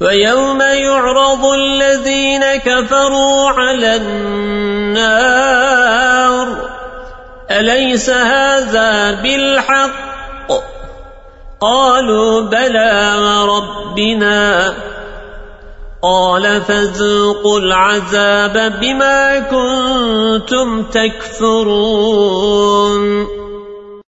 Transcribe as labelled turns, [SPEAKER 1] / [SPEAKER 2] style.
[SPEAKER 1] ويوم يعرض الذين كفروا على النار. أليس هذا بالحق؟ قالوا بلى وربنا. قال فذوقوا العذاب بما كنتم تكفرون.